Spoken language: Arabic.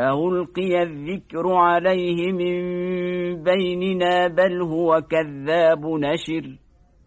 ألقي الذكر عليه من بيننا بل هو كذاب نشر